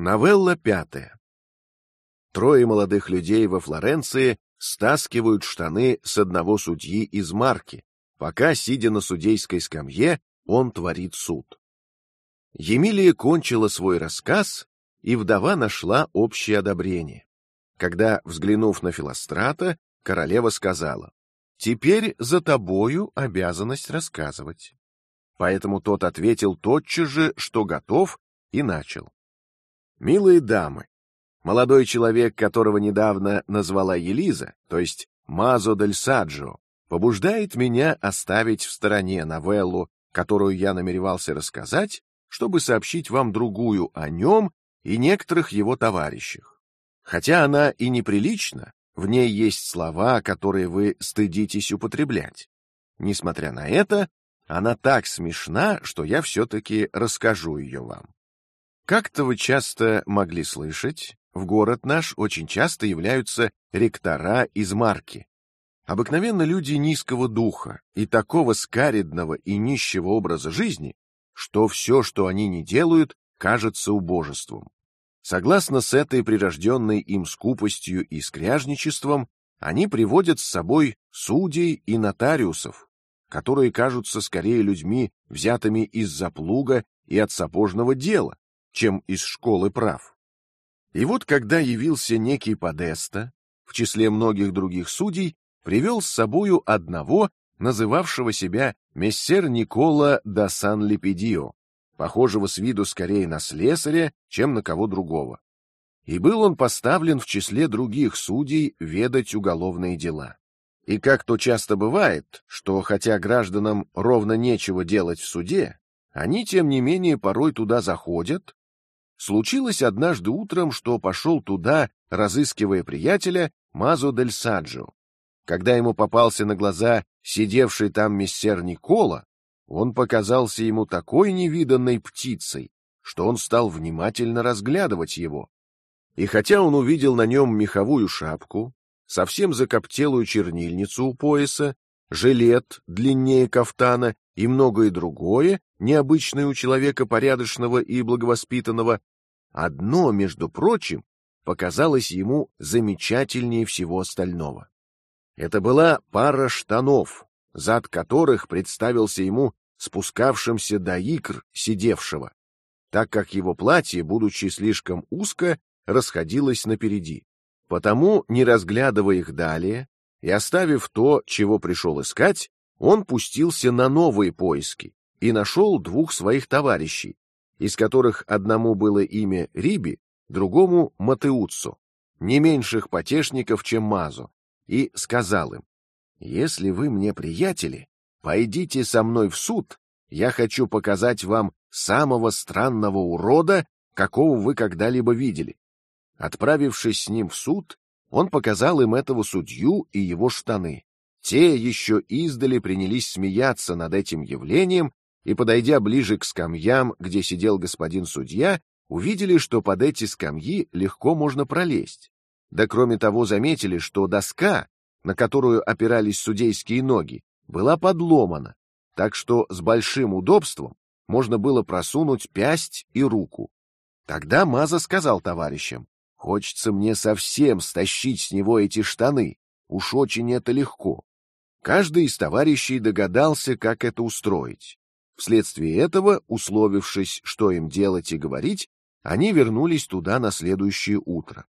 Новелла пятая. Трое молодых людей во Флоренции стаскивают штаны с одного судьи из Марки, пока, сидя на судейской скамье, он творит суд. Емилия кончила свой рассказ, и вдова нашла общее одобрение. Когда, взглянув на Филострата, королева сказала: "Теперь за тобою обязанность рассказывать". Поэтому тот ответил тотчас же, что готов, и начал. Милые дамы, молодой человек, которого недавно назвала Елиза, то есть Мазо дель Саджо, побуждает меня оставить в стороне новеллу, которую я намеревался рассказать, чтобы сообщить вам другую о нем и некоторых его товарищах. Хотя она и неприлична, в ней есть слова, которые вы стыдитесь употреблять. Несмотря на это, она так смешна, что я все-таки расскажу ее вам. Как-то вы часто могли слышать, в город наш очень часто являются ректора из Марки. Обыкновенно люди низкого духа и такого скаридного и нищего образа жизни, что все, что они не делают, кажется убожеством. Согласно с этой прирожденной им скупостью и скряжничеством, они приводят с собой судей и нотариусов, которые кажутся скорее людьми, взятыми из-за плуга и от сапожного дела, чем из школы прав. И вот, когда явился некий Подеста, в числе многих других судей, привел с собою одного, называвшего себя мессер Никола да Сан Лепидио, похожего с виду скорее на слесаря, чем на кого другого. И был он поставлен в числе других судей ведать уголовные дела. И как то часто бывает, что хотя гражданам ровно нечего делать в суде, они тем не менее порой туда заходят Случилось однажды утром, что пошел туда, разыскивая приятеля Мазо дель Саджо. Когда ему попался на глаза сидевший там мессер Никола, он показался ему такой невиданной птицей, что он стал внимательно разглядывать его. И хотя он увидел на нем меховую шапку, совсем закоптелую чернильницу у пояса, жилет длиннее кафтана и многое другое, необычное у человека порядочного и благовоспитанного, Одно, между прочим, показалось ему замечательнее всего остального. Это была пара штанов, зад которых представился ему спускавшимся до икр сидевшего, так как его платье, будучи слишком узко, расходилось напереди. Потому, не разглядывая их далее и оставив то, чего пришел искать, он пустился на новые поиски и нашел двух своих товарищей, из которых одному было имя Риби, другому Матеуццо, не меньших потешников, чем Мазо, и сказал им: если вы мне приятели, пойдите со мной в суд. Я хочу показать вам самого странного урода, какого вы когда-либо видели. Отправившись с ним в суд, он показал им этого судью и его штаны. Те еще издали принялись смеяться над этим явлением и, подойдя ближе к скамьям, где сидел господин судья, увидели, что под эти скамьи легко можно пролезть. Да кроме того заметили, что доска, на которую опирались судейские ноги, была подломана, так что с большим удобством можно было просунуть пясть и руку. Тогда Маза сказал товарищам: "Хочется мне совсем стащить с него эти штаны. Уж очень это легко". Каждый из товарищей догадался, как это устроить. Вследствие этого, условившись, что им делать и говорить, они вернулись туда на следующее утро.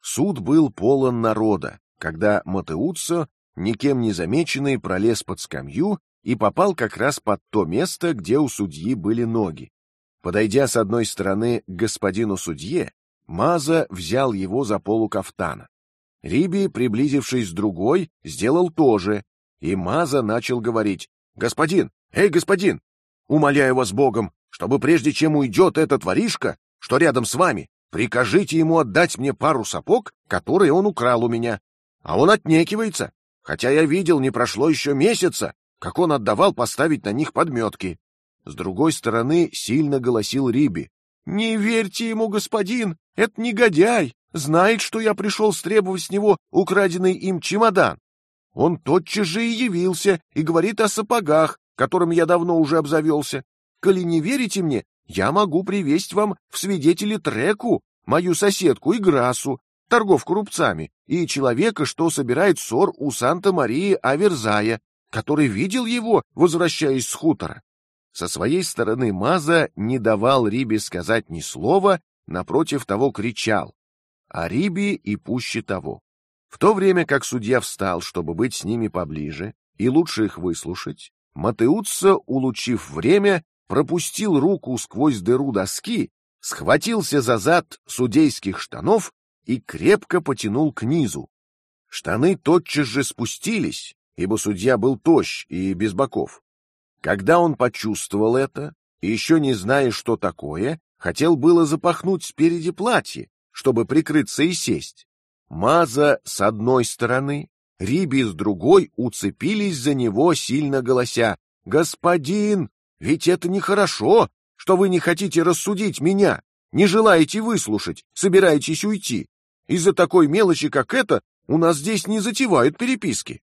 Суд был полон народа, когда Матеуццо, никем не замеченный, пролез под скамью и попал как раз под то место, где у судьи были ноги. Подойдя с одной стороны к господину судье, Маза взял его за полу кафтана. Риби, приблизившись с другой, сделал то же, и Маза начал говорить: "Господин, эй, господин, Умоляю вас Богом, чтобы прежде чем уйдет этот воришка, что рядом с вами, прикажите ему отдать мне пару сапог, которые он украл у меня. А он отнекивается, хотя я видел, не прошло еще месяца, как он отдавал поставить на них подметки. С другой стороны сильно голосил Риби: "Не верьте ему, господин, это негодяй, знает, что я пришел стребовать с него украденный им чемодан. Он тотчас же и явился и говорит о сапогах, которым я давно уже обзавелся. Коли не верите мне, я могу привести вам в свидетели Треку, мою соседку Играсу, торговку рубцами, и человека, что собирает ссор у Санта-Марии Аверзая, который видел его, возвращаясь с хутора. Со своей стороны Маза не давал Рибе сказать ни слова, напротив того кричал, а Риби и пуще того. В то время как судья встал, чтобы быть с ними поближе и лучше их выслушать, Матеутса, улучив время, пропустил руку сквозь дыру доски, схватился за зад судейских штанов и крепко потянул к низу. Штаны тотчас же спустились, ибо судья был тощ и без боков. Когда он почувствовал это, и еще не зная, что такое, хотел было запахнуть спереди платье, чтобы прикрыться и сесть. Маза с одной стороны, Риби с другой уцепились за него, сильно голося: "Господин, ведь это нехорошо, что вы не хотите рассудить меня, не желаете выслушать, собираетесь уйти. Из-за такой мелочи, как это, у нас здесь не затевают переписки".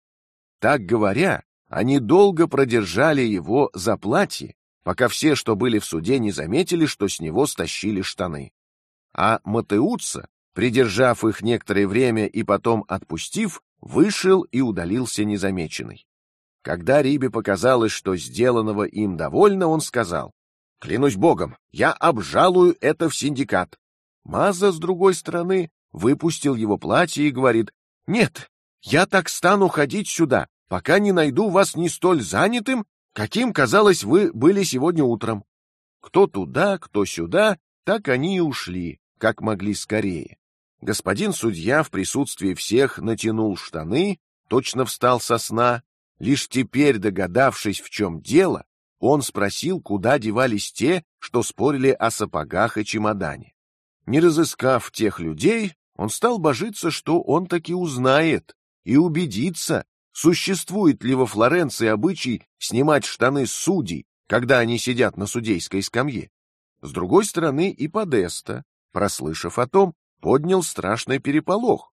Так говоря, они долго продержали его за платье, пока все, что были в суде, не заметили, что с него стащили штаны. А Матеутса, придержав их некоторое время и потом отпустив, вышел и удалился незамеченный. Когда Рибе показалось, что сделанного им довольно, он сказал: "Клянусь Богом, я обжалую это в синдикат". Маза с другой стороны выпустил его платье и говорит: "Нет, я так стану ходить сюда, пока не найду вас не столь занятым, каким казалось вы были сегодня утром". Кто туда, кто сюда, так они и ушли, как могли скорее. Господин судья в присутствии всех натянул штаны, точно встал со сна. Лишь теперь догадавшись, в чем дело, он спросил, куда девались те, что спорили о сапогах и чемодане. Не разыскав тех людей, он стал божиться, что он таки узнает и убедится, существует ли во Флоренции обычай снимать штаны судей, когда они сидят на судейской скамье. С другой стороны, и Подеста, прослышав о том, поднял страшный переполох.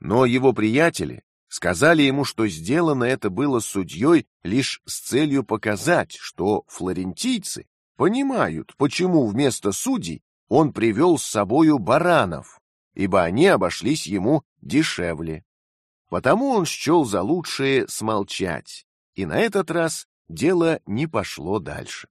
Но его приятели сказали ему, что сделано это было судьей лишь с целью показать, что флорентийцы понимают, почему вместо судей он привел с собою баранов, ибо они обошлись ему дешевле. Потому он счел за лучшее смолчать, и на этот раз дело не пошло дальше.